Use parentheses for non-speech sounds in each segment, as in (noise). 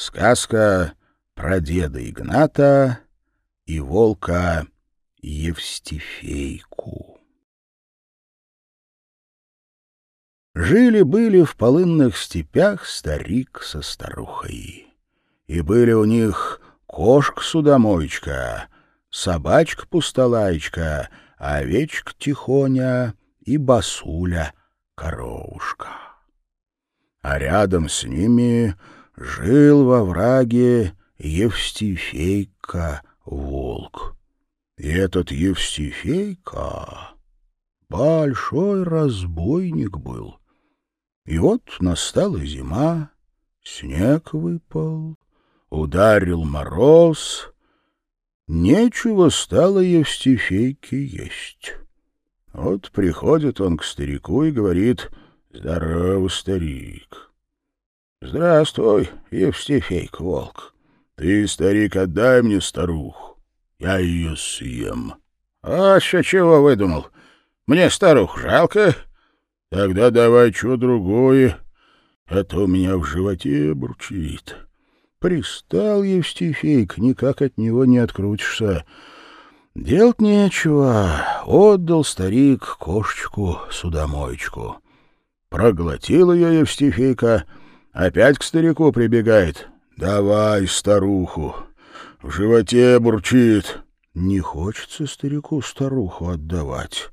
Сказка про деда Игната и волка Евстифейку. Жили-были в полынных степях старик со старухой. И были у них кошка-судомойка, собачка-пустолайчка, овечка-тихоня и басуля-коровушка. А рядом с ними жил во враге Евстифейка-волк. И этот Евстифейка большой разбойник был. И вот настала зима, снег выпал, ударил мороз, нечего стало Евстифейке есть. Вот приходит он к старику и говорит «Здорово, старик». Здравствуй, Евстифейк Волк. Ты, старик, отдай мне старуху. Я ее съем. А что чего выдумал? Мне старух жалко. Тогда давай что другое, а то у меня в животе бурчит. Пристал Евстифейк, никак от него не открутишься. Делать нечего. Отдал старик кошечку-судомоечку. Проглотил ее Евстифейка — Опять к старику прибегает. «Давай старуху. В животе бурчит». Не хочется старику старуху отдавать.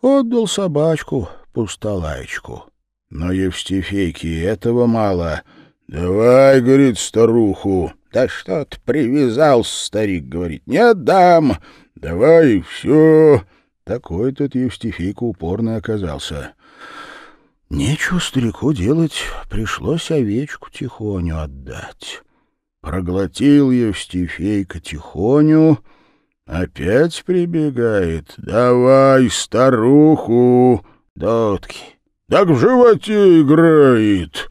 Отдал собачку, пустолаечку. Но Евстифейке этого мало. «Давай, — говорит, — старуху». «Да что ты привязался, — старик говорит, — не отдам. Давай, все». Такой тот Евстифейка упорный оказался. Нечего старику делать, пришлось овечку тихоню отдать. Проглотил Евстифейка тихоню, опять прибегает. «Давай старуху!» «Дотки!» «Так в животе играет!»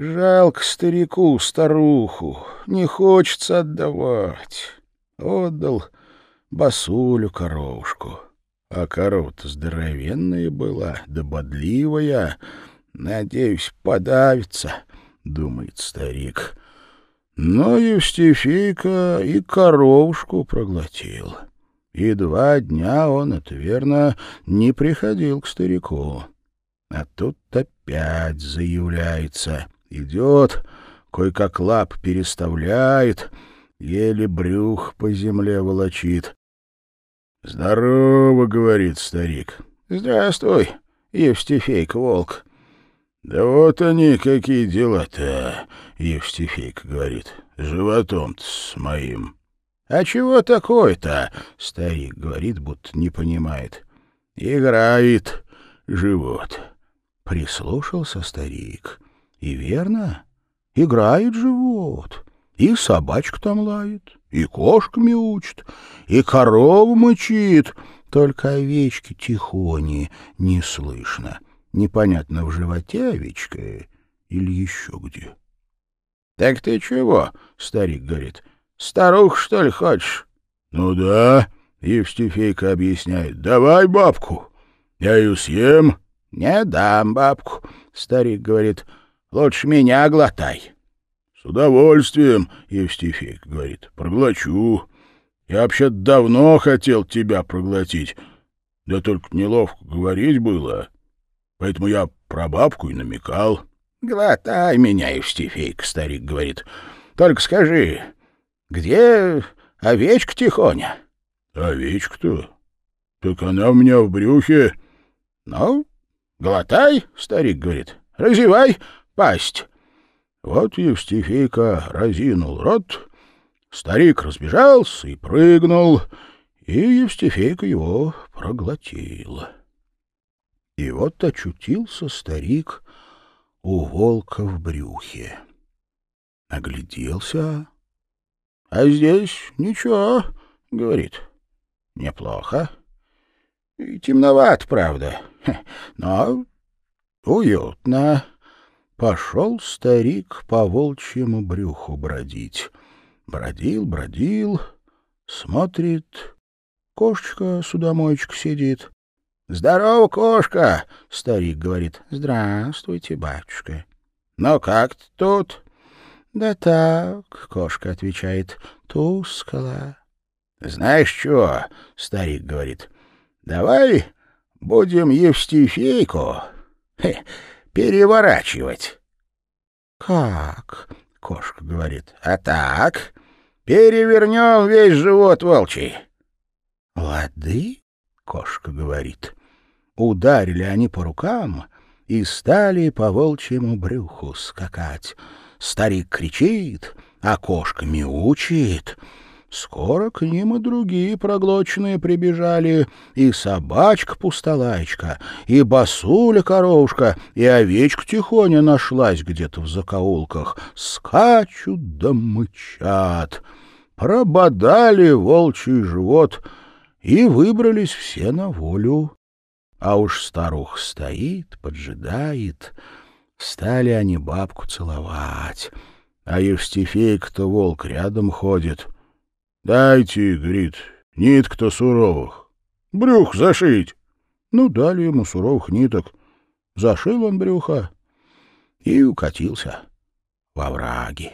Жалко старику старуху, не хочется отдавать. Отдал басулю коровушку. А корова-то здоровенная была, да бодливая. Надеюсь, подавится, — думает старик. Но Евстифейка и коровушку проглотил. И два дня он, это верно, не приходил к старику. А тут опять заявляется. Идет, кое-как лап переставляет, еле брюх по земле волочит. «Здорово», — говорит старик. «Здравствуй, Евстифейка Волк». «Да вот они, какие дела-то», — Евстифейка говорит. «Животом-то с моим». «А чего такое-то?» — старик говорит, будто не понимает. «Играет живот». Прислушался старик. И верно, играет живот. И собачка там лает, и кошка мяучит, и корова мычит, только овечки тихони не слышно. Непонятно, в животе овечка или еще где. — Так ты чего? — старик говорит. — Старух, что ли, хочешь? — Ну да, — Евстифейка объясняет. — Давай бабку, я ее съем. — Не дам бабку, — старик говорит. — Лучше меня глотай. — удовольствием, Евстифейк говорит, проглочу. Я вообще давно хотел тебя проглотить, да только неловко говорить было. Поэтому я про бабку и намекал. Глотай меня, Евстифейк, старик говорит. Только скажи, где овечка тихоня? Овечка-то? Так она у меня в брюхе. Ну, глотай, старик говорит, разевай пасть. Вот Евстифейка разинул рот, старик разбежался и прыгнул, и Евстифейка его проглотил. И вот очутился старик у волка в брюхе. Огляделся. — А здесь ничего, — говорит, — неплохо. И темноват, правда, (laughs) но уютно. Пошел старик по волчьему брюху бродить. Бродил, бродил, смотрит, кошечка-судомойчик сидит. — Здорово, кошка! — старик говорит. — Здравствуйте, батюшка. — Ну как ты тут? — Да так, кошка отвечает, тускло. Знаешь что, старик говорит, давай будем Евстифейку хе, переворачивать. Как? Кошка говорит. А так, перевернем весь живот волчий. Лады, кошка говорит. Ударили они по рукам и стали по волчьему брюху скакать. Старик кричит, а кошка мяучит. Скоро к ним и другие проглоченные прибежали, и собачка-пустолайчка, и басуля-коровушка, и овечка тихоня нашлась где-то в закоулках. Скачут да мычат. Прободали волчий живот и выбрались все на волю. А уж старух стоит, поджидает. Стали они бабку целовать. А Евстифейка-то волк рядом ходит. «Дайте, — говорит, — ниток-то суровых. Брюх зашить». Ну, дали ему суровых ниток. Зашил он брюха и укатился во враги.